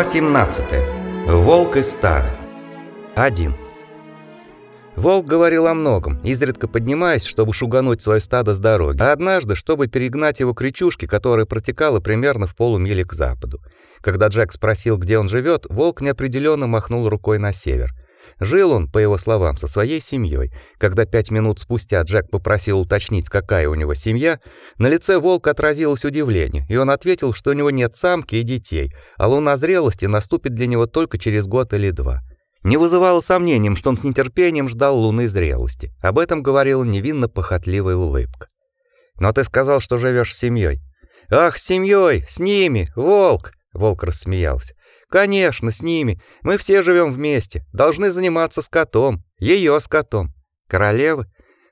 Глава 17. Волк и стадо. 1. Волк говорил о многом, изредка поднимаясь, чтобы шугануть свое стадо с дороги, а однажды, чтобы перегнать его к речушке, которая протекала примерно в полумиле к западу. Когда Джек спросил, где он живет, волк неопределенно махнул рукой на север. Жил он, по его словам, со своей семьей. Когда пять минут спустя Джек попросил уточнить, какая у него семья, на лице волка отразилось удивление, и он ответил, что у него нет самки и детей, а луна зрелости наступит для него только через год или два. Не вызывало сомнением, что он с нетерпением ждал луны зрелости. Об этом говорила невинно похотливая улыбка. «Но ты сказал, что живешь с семьей». «Ах, с семьей, с ними, волк!» Волк рассмеялся. Конечно, с ними. Мы все живем вместе. Должны заниматься скотом, ее скотом. Королевы?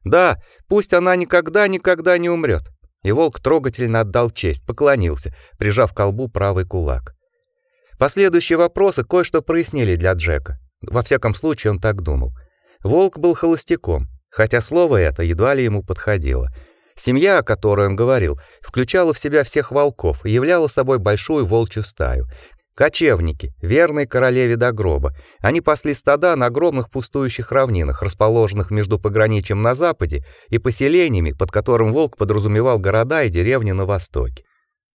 Да, пусть она никогда-никогда не умрет. И волк трогательно отдал честь, поклонился, прижав к колбу правый кулак. Последующие вопросы кое-что прояснили для Джека. Во всяком случае, он так думал. Волк был холостяком, хотя слово это едва ли ему подходило. Семья, о которой он говорил, включала в себя всех волков и являла собой большую волчью стаю, Кочевники, верные королеве до гроба. Они пасли стада на огромных пустующих равнинах, расположенных между пограничьем на западе и поселениями, под которым волк подразумевал города и деревни на востоке.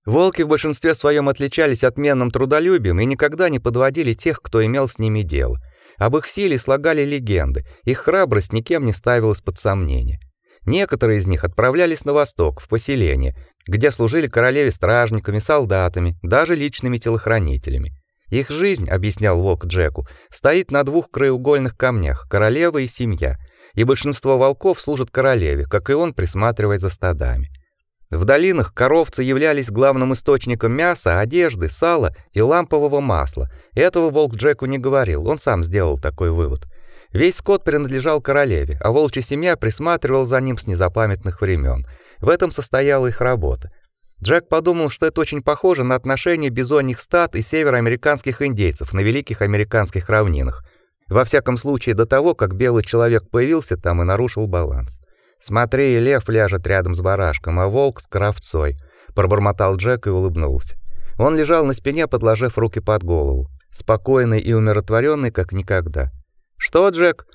Волки в большинстве своем отличались отменным трудолюбием и никогда не подводили тех, кто имел с ними дело. Об их силе слагали легенды, их храбрость никем не ставилась под сомнение. Некоторые из них отправлялись на восток, в поселения, где служили королеве стражниками, солдатами, даже личными телохранителями. Их жизнь, объяснял Волк Джеку, стоит на двух краеугольных камнях: королева и семья. И большинство волков служат королеве, как и он присматривает за стадами. В долинах коровцы являлись главным источником мяса, одежды, сала и лампового масла. Этого Волк Джеку не говорил, он сам сделал такой вывод. Весь скот принадлежал королеве, а волчья семья присматривала за ним с незапамятных времен. В этом состояла их работа. Джек подумал, что это очень похоже на отношения бизоньих стад и североамериканских индейцев на великих американских равнинах. Во всяком случае, до того, как белый человек появился там и нарушил баланс. Смотри, лев ляжет рядом с барашком, а волк с кровцой, пробормотал Джек и улыбнулся. Он лежал на спине, подложив руки под голову, спокойный и умиротворенный, как никогда. Что, Джек?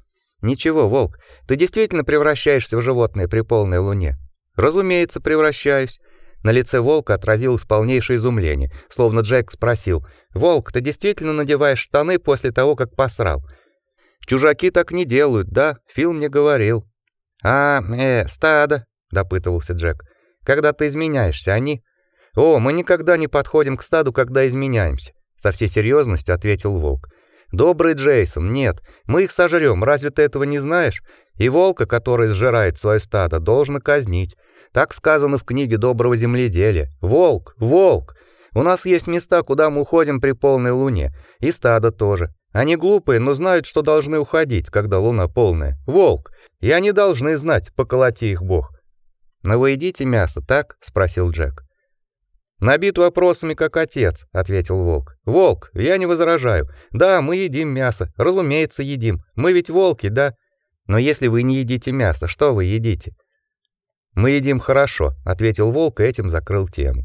Ничего, волк. Ты действительно превращаешься в животное при полной луне? Разумеется, превращаюсь. На лице волка отразилось полнейшее изумление, словно Джек спросил: "Волк, ты действительно надеваешь штаны после того, как посрал?" Чужаки так не делают, да? Фил мне говорил. А, э, стадо, допытывался Джек. Когда ты изменяешься, они О, мы никогда не подходим к стаду, когда изменяемся, со всей серьезностью ответил волк. Добрый Джейсон, нет, мы их сожрем, разве ты этого не знаешь? И волка, который сжирает свое стадо, должен казнить. Так сказано в книге доброго земледелия. Волк, волк. У нас есть места, куда мы уходим при полной луне, и стадо тоже. Они глупые, но знают, что должны уходить, когда луна полная. Волк. И они должны знать, поколоти их Бог. Но вы едите мясо, так? спросил Джек. Набит вопросами как отец, ответил волк. Волк, я не возражаю. Да, мы едим мясо, разумеется, едим. Мы ведь волки, да? Но если вы не едите мясо, что вы едите? Мы едим хорошо, ответил волк и этим закрыл тему.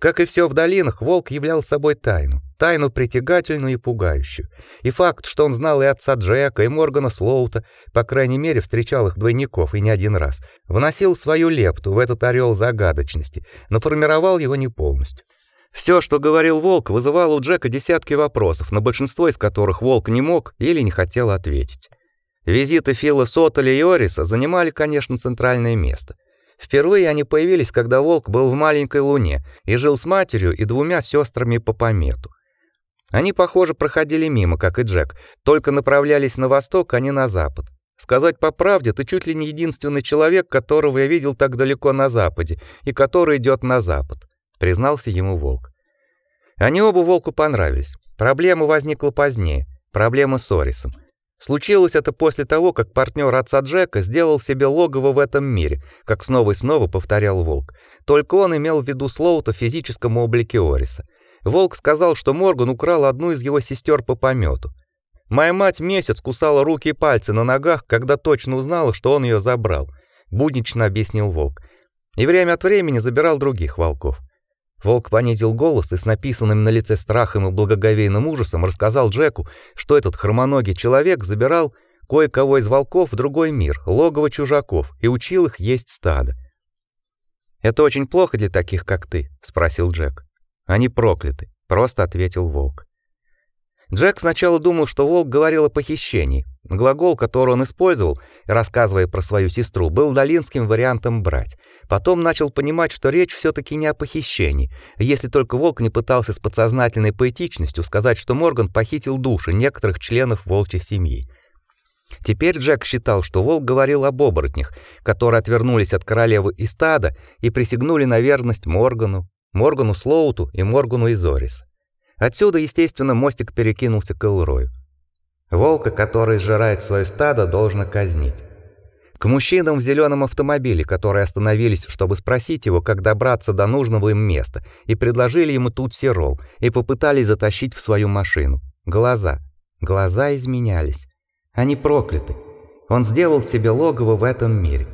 Как и все в долинах, волк являл собой тайну, тайну притягательную и пугающую. И факт, что он знал и отца Джека, и Моргана Слоута, по крайней мере, встречал их двойников и не один раз, вносил свою лепту в этот орел загадочности, но формировал его не полностью. Все, что говорил волк, вызывало у Джека десятки вопросов, на большинство из которых волк не мог или не хотел ответить. Визиты Фила Сотоля и Ориса занимали, конечно, центральное место — Впервые они появились, когда волк был в маленькой луне и жил с матерью и двумя сестрами по помету. Они, похоже, проходили мимо, как и Джек, только направлялись на восток, а не на запад. Сказать по правде, ты чуть ли не единственный человек, которого я видел так далеко на западе и который идет на запад, признался ему волк. Они оба волку понравились. Проблема возникла позднее, проблема с Орисом. Случилось это после того, как партнер отца Джека сделал себе логово в этом мире, как снова и снова повторял Волк. Только он имел в виду Слоута в физическом облике Ориса. Волк сказал, что Морган украл одну из его сестер по помету. Моя мать месяц кусала руки и пальцы на ногах, когда точно узнала, что он ее забрал, буднично объяснил Волк. И время от времени забирал других волков. Волк понизил голос и с написанным на лице страхом и благоговейным ужасом рассказал Джеку, что этот хромоногий человек забирал кое-кого из волков в другой мир, логово чужаков, и учил их есть стадо. «Это очень плохо для таких, как ты?» — спросил Джек. «Они прокляты», — просто ответил волк. Джек сначала думал, что волк говорил о похищении. Глагол, который он использовал, рассказывая про свою сестру, был долинским вариантом «брать». Потом начал понимать, что речь все таки не о похищении, если только волк не пытался с подсознательной поэтичностью сказать, что Морган похитил души некоторых членов волчьей семьи. Теперь Джек считал, что волк говорил об оборотнях, которые отвернулись от королевы и стада и присягнули на верность Моргану, Моргану Слоуту и Моргану Изорис. Отсюда, естественно, мостик перекинулся к Элрою. Волка, который сжирает свое стадо, должно казнить. К мужчинам в зеленом автомобиле, которые остановились, чтобы спросить его, как добраться до нужного им места, и предложили ему тут сирол, и попытались затащить в свою машину. Глаза. Глаза изменялись. Они прокляты. Он сделал себе логово в этом мире.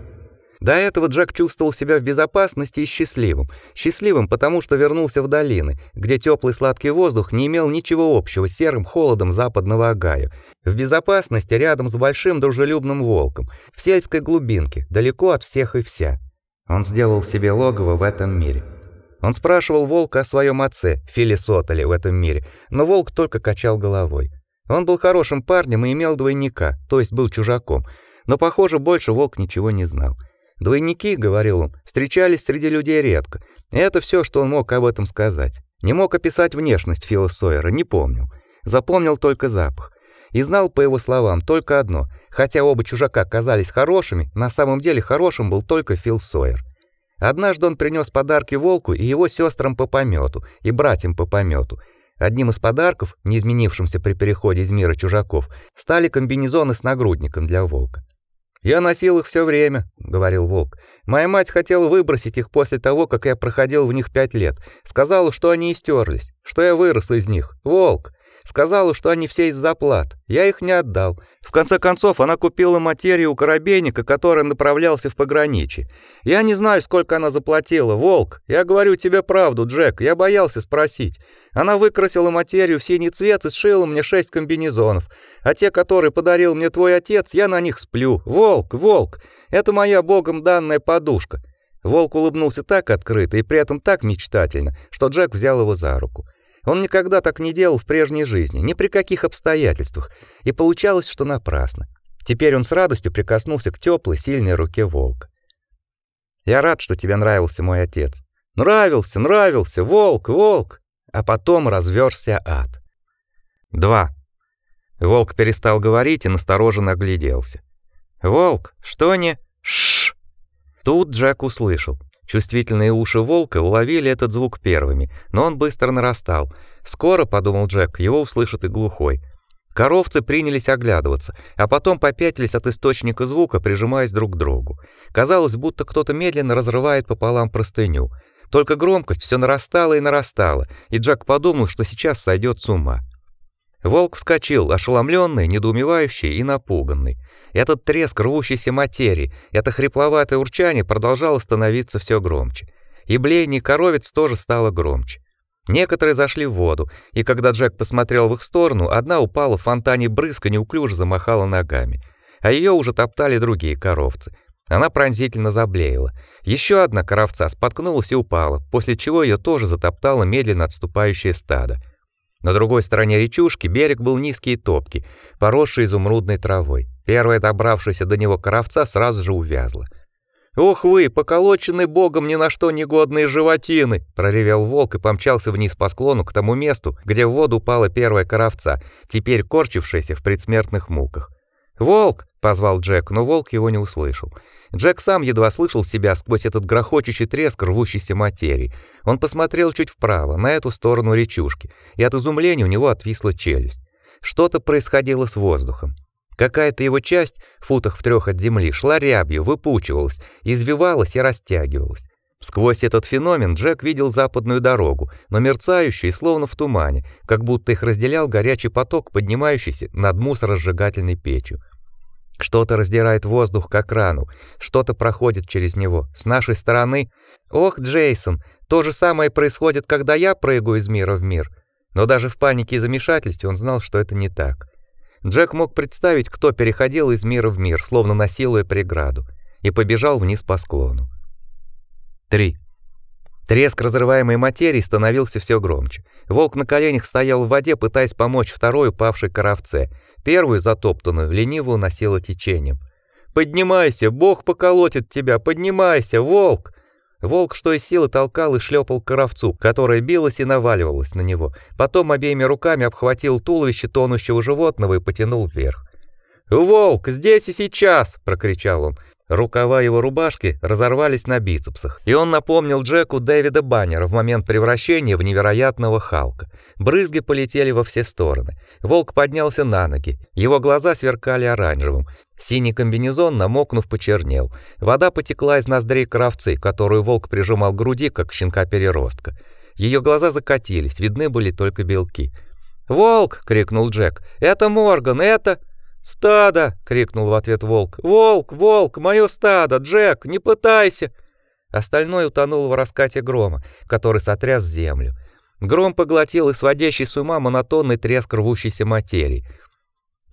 До этого Джек чувствовал себя в безопасности и счастливым. Счастливым, потому что вернулся в долины, где теплый сладкий воздух не имел ничего общего с серым холодом западного Огайо. В безопасности рядом с большим дружелюбным волком, в сельской глубинке, далеко от всех и вся. Он сделал себе логово в этом мире. Он спрашивал волка о своем отце, Филе Сотоле, в этом мире, но волк только качал головой. Он был хорошим парнем и имел двойника, то есть был чужаком, но, похоже, больше волк ничего не знал. Двойники, говорил он, встречались среди людей редко. Это все, что он мог об этом сказать. Не мог описать внешность Фила Сойера, не помнил. Запомнил только запах. И знал по его словам только одно: хотя оба чужака казались хорошими, на самом деле хорошим был только Фил Сойер. Однажды он принес подарки волку и его сестрам по помету, и братьям по помету. Одним из подарков, не изменившимся при переходе из мира чужаков, стали комбинезоны с нагрудником для волка. Я носил их все время, говорил волк. Моя мать хотела выбросить их после того, как я проходил в них пять лет. Сказала, что они истерлись, что я вырос из них. Волк. Сказала, что они все из заплат. Я их не отдал. В конце концов, она купила материю у коробейника, который направлялся в пограничье. Я не знаю, сколько она заплатила. Волк, я говорю тебе правду, Джек. Я боялся спросить. Она выкрасила материю в синий цвет и сшила мне шесть комбинезонов. А те, которые подарил мне твой отец, я на них сплю. Волк, волк, это моя богом данная подушка. Волк улыбнулся так открыто и при этом так мечтательно, что Джек взял его за руку. Он никогда так не делал в прежней жизни, ни при каких обстоятельствах, и получалось, что напрасно. Теперь он с радостью прикоснулся к теплой, сильной руке волка. Я рад, что тебе нравился мой отец. Нравился, нравился, волк, волк. А потом разверся ад. 2. Волк перестал говорить и настороженно огляделся. Волк, что не? Шш. Тут Джек услышал. Чувствительные уши волка уловили этот звук первыми, но он быстро нарастал. Скоро, подумал Джек, его услышит и глухой. Коровцы принялись оглядываться, а потом попятились от источника звука, прижимаясь друг к другу. Казалось, будто кто-то медленно разрывает пополам простыню. Только громкость все нарастала и нарастала, и Джек подумал, что сейчас сойдет с ума. Волк вскочил, ошеломленный, недоумевающий и напуганный. Этот треск рвущейся материи, это хрипловатое урчание продолжало становиться все громче. И блеяние коровец тоже стало громче. Некоторые зашли в воду, и когда Джек посмотрел в их сторону, одна упала в фонтане брызг и неуклюже замахала ногами, а ее уже топтали другие коровцы. Она пронзительно заблеяла. Еще одна коровца споткнулась и упала, после чего ее тоже затоптало медленно отступающее стадо. На другой стороне речушки берег был низкий и топкий, поросший изумрудной травой. Первая добравшаяся до него коровца сразу же увязла. «Ох вы, поколоченные богом ни на что негодные животины!» — проревел волк и помчался вниз по склону к тому месту, где в воду упала первая коровца, теперь корчившаяся в предсмертных муках. «Волк!» — позвал Джек, но волк его не услышал. Джек сам едва слышал себя сквозь этот грохочущий треск рвущейся материи. Он посмотрел чуть вправо, на эту сторону речушки, и от изумления у него отвисла челюсть. Что-то происходило с воздухом. Какая-то его часть, футах в трех от земли, шла рябью, выпучивалась, извивалась и растягивалась. Сквозь этот феномен Джек видел западную дорогу, но мерцающую словно в тумане, как будто их разделял горячий поток, поднимающийся над мусоросжигательной печью. Что-то раздирает воздух как рану, что-то проходит через него. С нашей стороны, ох, Джейсон, то же самое происходит, когда я прыгаю из мира в мир. Но даже в панике и замешательстве он знал, что это не так. Джек мог представить, кто переходил из мира в мир, словно насилуя преграду, и побежал вниз по склону. 3. Треск разрываемой материи становился все громче. Волк на коленях стоял в воде, пытаясь помочь второй упавшей коровце. Первую, затоптанную, лениво уносило течением. «Поднимайся, Бог поколотит тебя, поднимайся, волк!» Волк что из силы толкал и шлепал коровцу, которая билась и наваливалась на него. Потом обеими руками обхватил туловище тонущего животного и потянул вверх. «Волк, здесь и сейчас!» — прокричал он. Рукава его рубашки разорвались на бицепсах, и он напомнил Джеку Дэвида Баннера в момент превращения в невероятного Халка. Брызги полетели во все стороны. Волк поднялся на ноги. Его глаза сверкали оранжевым. Синий комбинезон, намокнув, почернел. Вода потекла из ноздрей кровцы, которую волк прижимал к груди, как щенка-переростка. Ее глаза закатились, видны были только белки. "Волк!" крикнул Джек. "Это Морган, это «Стадо!» — крикнул в ответ волк. «Волк, волк, мое стадо! Джек, не пытайся!» Остальное утонуло в раскате грома, который сотряс землю. Гром поглотил и сводящий с ума монотонный треск рвущейся материи.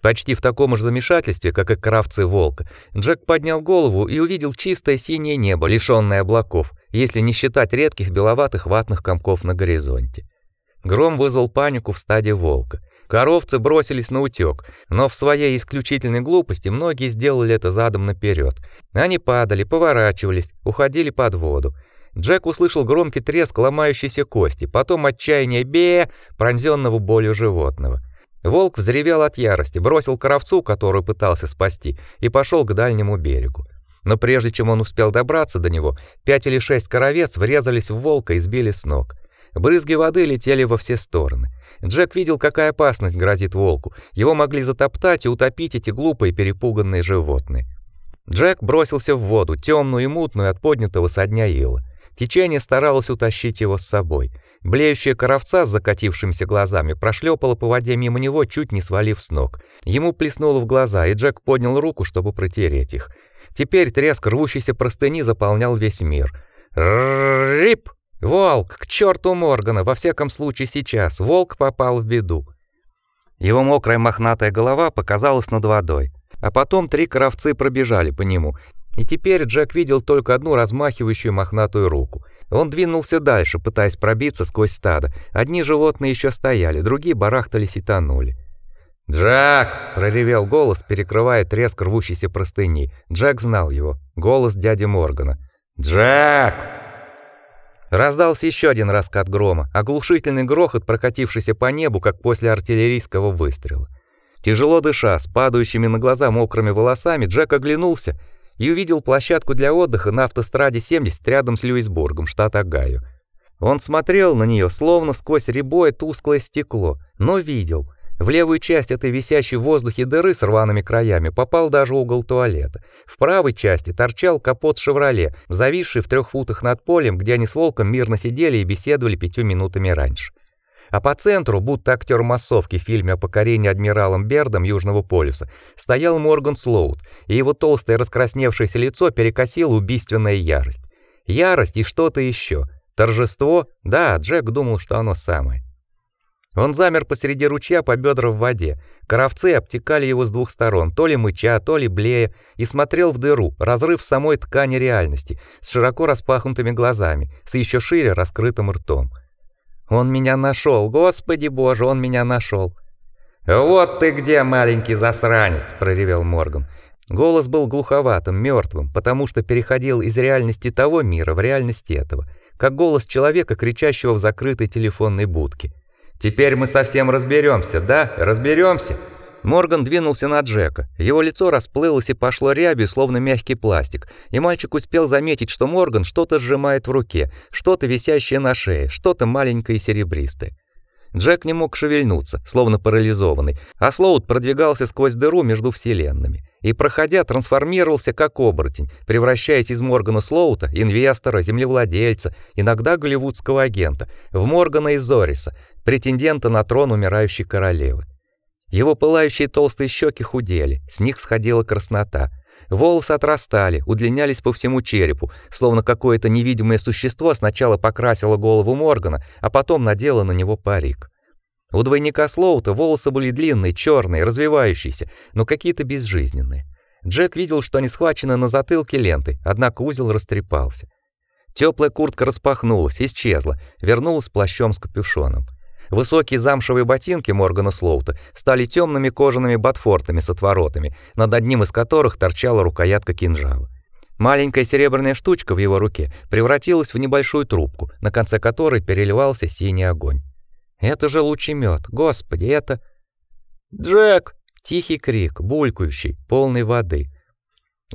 Почти в таком же замешательстве, как и кравцы волка, Джек поднял голову и увидел чистое синее небо, лишённое облаков, если не считать редких беловатых ватных комков на горизонте. Гром вызвал панику в стаде волка. Коровцы бросились на утёк, но в своей исключительной глупости многие сделали это задом наперёд. Они падали, поворачивались, уходили под воду. Джек услышал громкий треск ломающейся кости, потом отчаяние бе, пронзённого болью животного. Волк взревел от ярости, бросил коровцу, которую пытался спасти, и пошёл к дальнему берегу. Но прежде чем он успел добраться до него, пять или шесть коровец врезались в волка и сбили с ног. Брызги воды летели во все стороны. Джек видел, какая опасность грозит волку. Его могли затоптать и утопить эти глупые перепуганные животные. Джек бросился в воду, темную и мутную от поднятого со дня ила. Течение старалось утащить его с собой. Блеющая коровца с закатившимися глазами прошлепала по воде мимо него, чуть не свалив с ног. Ему плеснуло в глаза, и Джек поднял руку, чтобы протереть их. Теперь треск рвущейся простыни заполнял весь мир. Рип! Волк, к черту Моргана, во всяком случае сейчас. Волк попал в беду. Его мокрая мохнатая голова показалась над водой, а потом три коровцы пробежали по нему. И теперь Джек видел только одну размахивающую мохнатую руку. Он двинулся дальше, пытаясь пробиться сквозь стадо. Одни животные еще стояли, другие барахтались и тонули. «Джек!» — проревел голос, перекрывая треск рвущейся простыни. Джек знал его. Голос дяди Моргана. «Джек!» Раздался еще один раскат грома, оглушительный грохот, прокатившийся по небу, как после артиллерийского выстрела. Тяжело дыша, с падающими на глаза мокрыми волосами, Джек оглянулся и увидел площадку для отдыха на автостраде 70 рядом с Льюисбургом, штат Огайо. Он смотрел на нее словно сквозь рябое тусклое стекло, но видел — в левую часть этой висящей в воздухе дыры с рваными краями попал даже угол туалета. В правой части торчал капот «Шевроле», зависший в трех футах над полем, где они с Волком мирно сидели и беседовали пятью минутами раньше. А по центру, будто актер массовки в фильме о покорении адмиралом Бердом Южного полюса, стоял Морган Слоут, и его толстое раскрасневшееся лицо перекосило убийственная ярость. Ярость и что-то еще. Торжество? Да, Джек думал, что оно самое. Он замер посреди ручья по бедра в воде. Коровцы обтекали его с двух сторон, то ли мыча, то ли блея, и смотрел в дыру, разрыв самой ткани реальности, с широко распахнутыми глазами, с еще шире раскрытым ртом. Он меня нашел, Господи Боже, он меня нашел. Вот ты где, маленький засранец, проревел Морган. Голос был глуховатым, мертвым, потому что переходил из реальности того мира в реальность этого, как голос человека, кричащего в закрытой телефонной будке. Теперь мы совсем разберемся, да? Разберемся. Морган двинулся на Джека. Его лицо расплылось и пошло рябью, словно мягкий пластик. И мальчик успел заметить, что Морган что-то сжимает в руке, что-то висящее на шее, что-то маленькое и серебристое. Джек не мог шевельнуться, словно парализованный, а Слоут продвигался сквозь дыру между вселенными и, проходя, трансформировался как оборотень, превращаясь из Моргана Слоута, инвестора, землевладельца, иногда голливудского агента, в Моргана из Зориса, претендента на трон умирающей королевы. Его пылающие толстые щеки худели, с них сходила краснота. Волосы отрастали, удлинялись по всему черепу, словно какое-то невидимое существо сначала покрасило голову Моргана, а потом надело на него парик. У двойника Слоута волосы были длинные, черные, развивающиеся, но какие-то безжизненные. Джек видел, что они схвачены на затылке лентой, однако узел растрепался. Теплая куртка распахнулась, исчезла, вернулась плащом с капюшоном. Высокие замшевые ботинки Моргана Слоута стали темными кожаными ботфортами с отворотами, над одним из которых торчала рукоятка кинжала. Маленькая серебряная штучка в его руке превратилась в небольшую трубку, на конце которой переливался синий огонь. Это же лучемет, господи, это Джек! Тихий крик, булькающий, полный воды.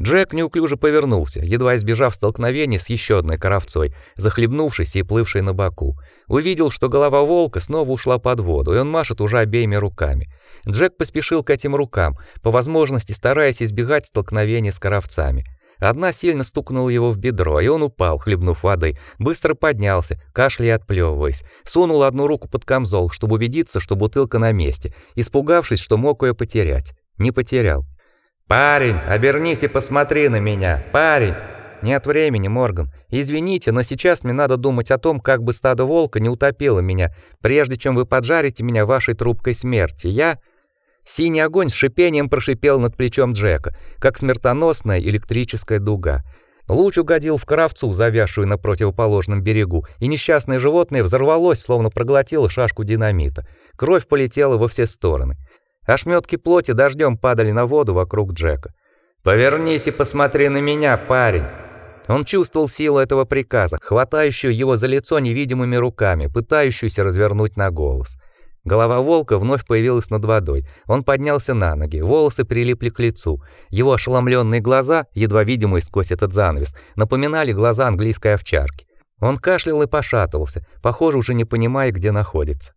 Джек неуклюже повернулся, едва избежав столкновения с еще одной коровцой, захлебнувшейся и плывшей на боку. Увидел, что голова волка снова ушла под воду, и он машет уже обеими руками. Джек поспешил к этим рукам, по возможности стараясь избегать столкновения с коровцами. Одна сильно стукнула его в бедро, и он упал, хлебнув воды. Быстро поднялся, кашляя и отплевываясь. Сунул одну руку под камзол, чтобы убедиться, что бутылка на месте, испугавшись, что мог ее потерять. Не потерял. «Парень, обернись и посмотри на меня! Парень!» «Нет времени, Морган. Извините, но сейчас мне надо думать о том, как бы стадо волка не утопило меня, прежде чем вы поджарите меня вашей трубкой смерти. Я...» Синий огонь с шипением прошипел над плечом Джека, как смертоносная электрическая дуга. Луч угодил в коровцу, завязшую на противоположном берегу, и несчастное животное взорвалось, словно проглотило шашку динамита. Кровь полетела во все стороны. Ошметки плоти дождем падали на воду вокруг Джека. «Повернись и посмотри на меня, парень!» Он чувствовал силу этого приказа, хватающую его за лицо невидимыми руками, пытающуюся развернуть на голос. Голова волка вновь появилась над водой. Он поднялся на ноги, волосы прилипли к лицу. Его ошеломленные глаза, едва видимые сквозь этот занавес, напоминали глаза английской овчарки. Он кашлял и пошатывался, похоже, уже не понимая, где находится.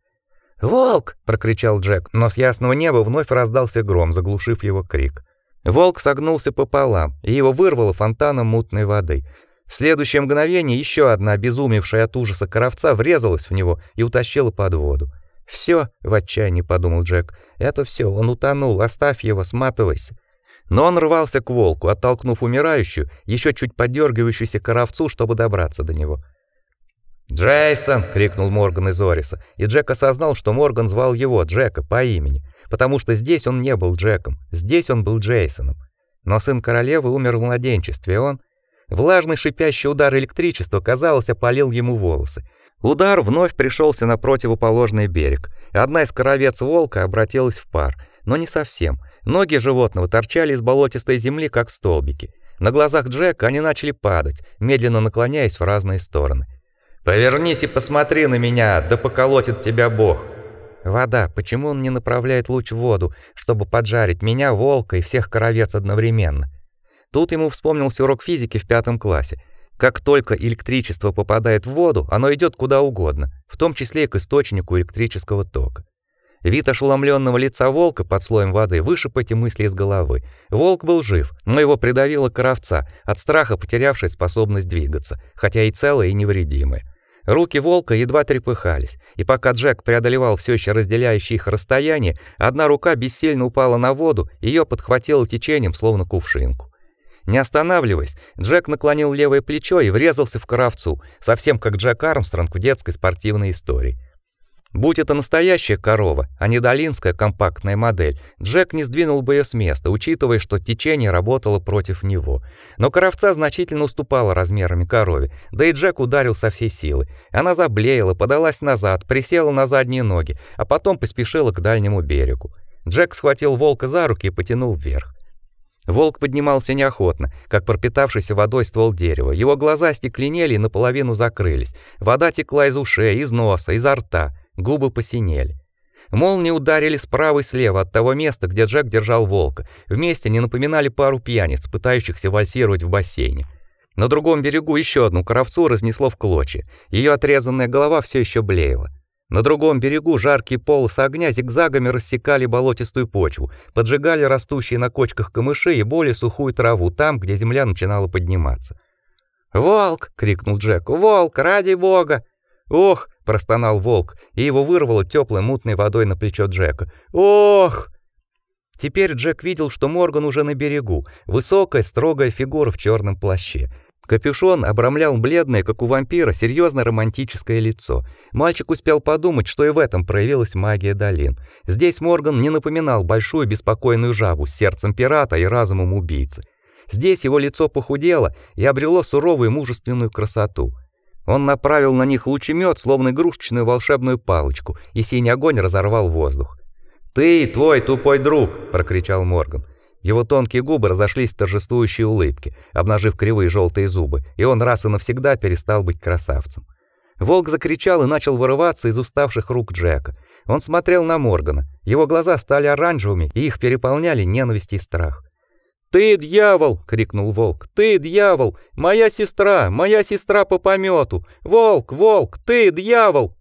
"Волк!" прокричал Джек, но с ясного неба вновь раздался гром, заглушив его крик. Волк согнулся пополам, и его вырвало фонтаном мутной воды. В следующее мгновение еще одна обезумевшая от ужаса коровца врезалась в него и утащила под воду. Все, в отчаянии подумал Джек. Это все, он утонул, оставь его, сматывайся. Но он рвался к волку, оттолкнув умирающую, еще чуть подергивающуюся коровцу, чтобы добраться до него. «Джейсон!» — крикнул Морган из Ориса, и Джек осознал, что Морган звал его, Джека, по имени, потому что здесь он не был Джеком, здесь он был Джейсоном. Но сын королевы умер в младенчестве, он... Влажный шипящий удар электричества, казалось, опалил ему волосы. Удар вновь пришелся на противоположный берег. Одна из коровец волка обратилась в пар, но не совсем. Ноги животного торчали из болотистой земли, как столбики. На глазах Джека они начали падать, медленно наклоняясь в разные стороны. Повернись и посмотри на меня, да поколотит тебя Бог. Вода, почему он не направляет луч в воду, чтобы поджарить меня, волка и всех коровец одновременно? Тут ему вспомнился урок физики в пятом классе. Как только электричество попадает в воду, оно идет куда угодно, в том числе и к источнику электрического тока. Вид ошеломленного лица волка под слоем воды вышиб эти мысли из головы. Волк был жив, но его придавило коровца, от страха потерявший способность двигаться, хотя и целая и невредимая. Руки волка едва трепыхались, и пока Джек преодолевал все еще разделяющее их расстояние, одна рука бессильно упала на воду, ее подхватило течением, словно кувшинку. Не останавливаясь, Джек наклонил левое плечо и врезался в коровцу, совсем как Джек Армстронг в детской спортивной истории. Будь это настоящая корова, а не долинская компактная модель, Джек не сдвинул бы ее с места, учитывая, что течение работало против него. Но коровца значительно уступала размерами корове, да и Джек ударил со всей силы. Она заблеяла, подалась назад, присела на задние ноги, а потом поспешила к дальнему берегу. Джек схватил волка за руки и потянул вверх. Волк поднимался неохотно, как пропитавшийся водой ствол дерева. Его глаза стекленели и наполовину закрылись. Вода текла из ушей, из носа, изо рта. Губы посинели. Молнии ударили справа и слева от того места, где Джек держал волка. Вместе они напоминали пару пьяниц, пытающихся вальсировать в бассейне. На другом берегу еще одну коровцу разнесло в клочья. Ее отрезанная голова все еще блеяла. На другом берегу жаркие полосы огня зигзагами рассекали болотистую почву, поджигали растущие на кочках камыши и более сухую траву там, где земля начинала подниматься. "Волк!" крикнул Джек. "Волк, ради бога!" "Ох!" простонал волк, и его вырвало теплой мутной водой на плечо Джека. "Ох!" Теперь Джек видел, что Морган уже на берегу, высокая, строгая фигура в черном плаще. Капюшон обрамлял бледное, как у вампира, серьезно романтическое лицо. Мальчик успел подумать, что и в этом проявилась магия долин. Здесь Морган не напоминал большую беспокойную жабу с сердцем пирата и разумом убийцы. Здесь его лицо похудело и обрело суровую мужественную красоту. Он направил на них лучемет, словно игрушечную волшебную палочку, и синий огонь разорвал воздух. "Ты, твой тупой друг", прокричал Морган. Его тонкие губы разошлись в торжествующей улыбке, обнажив кривые желтые зубы, и он раз и навсегда перестал быть красавцем. Волк закричал и начал вырываться из уставших рук Джека. Он смотрел на Моргана. Его глаза стали оранжевыми, и их переполняли ненависть и страх. «Ты дьявол!» — крикнул волк. «Ты дьявол! Моя сестра! Моя сестра по помету! Волк! Волк! Ты дьявол!»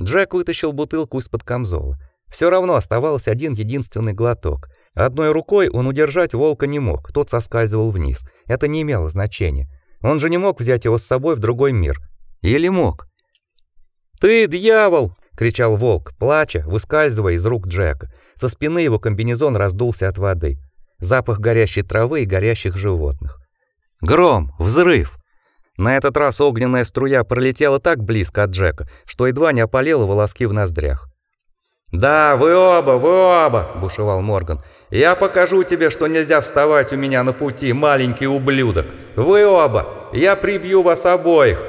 Джек вытащил бутылку из-под камзола. Все равно оставался один единственный глоток. Одной рукой он удержать волка не мог, тот соскальзывал вниз. Это не имело значения. Он же не мог взять его с собой в другой мир. Или мог? «Ты дьявол!» — кричал волк, плача, выскальзывая из рук Джека. Со спины его комбинезон раздулся от воды запах горящей травы и горящих животных. Гром, взрыв. На этот раз огненная струя пролетела так близко от Джека, что едва не опалила волоски в ноздрях. «Да, вы оба, вы оба!» – бушевал Морган. «Я покажу тебе, что нельзя вставать у меня на пути, маленький ублюдок! Вы оба! Я прибью вас обоих!»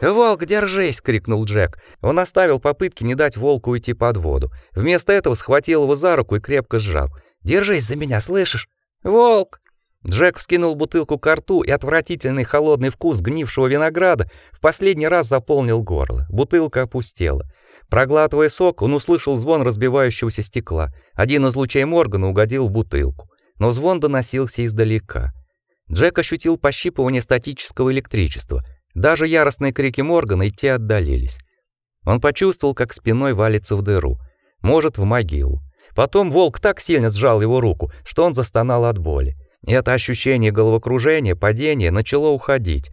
«Волк, держись!» — крикнул Джек. Он оставил попытки не дать волку уйти под воду. Вместо этого схватил его за руку и крепко сжал. Держись за меня, слышишь? Волк!» Джек вскинул бутылку к рту, и отвратительный холодный вкус гнившего винограда в последний раз заполнил горло. Бутылка опустела. Проглатывая сок, он услышал звон разбивающегося стекла. Один из лучей Моргана угодил в бутылку, но звон доносился издалека. Джек ощутил пощипывание статического электричества. Даже яростные крики Моргана и те отдалились. Он почувствовал, как спиной валится в дыру, может, в могилу. Потом волк так сильно сжал его руку, что он застонал от боли. И это ощущение головокружения, падения начало уходить.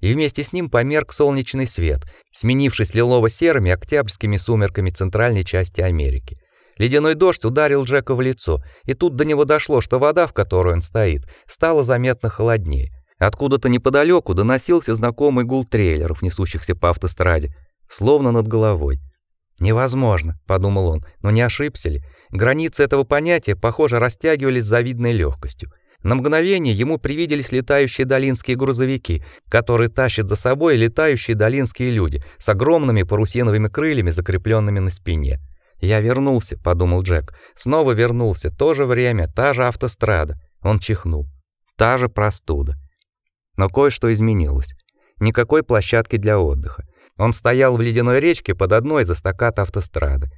И вместе с ним померк солнечный свет, сменившись лилово-серыми октябрьскими сумерками центральной части Америки. Ледяной дождь ударил Джека в лицо, и тут до него дошло, что вода, в которой он стоит, стала заметно холоднее. Откуда-то неподалеку доносился знакомый гул трейлеров, несущихся по автостраде, словно над головой. Невозможно, подумал он, но не ошибся ли? Границы этого понятия, похоже, растягивались с завидной легкостью. На мгновение ему привиделись летающие долинские грузовики, которые тащат за собой летающие долинские люди с огромными парусиновыми крыльями, закрепленными на спине. «Я вернулся», — подумал Джек. «Снова вернулся. То же время, та же автострада». Он чихнул. Та же простуда. Но кое-что изменилось. Никакой площадки для отдыха. Он стоял в ледяной речке под одной из эстакад автострады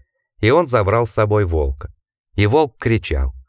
и он забрал с собой волка. И волк кричал.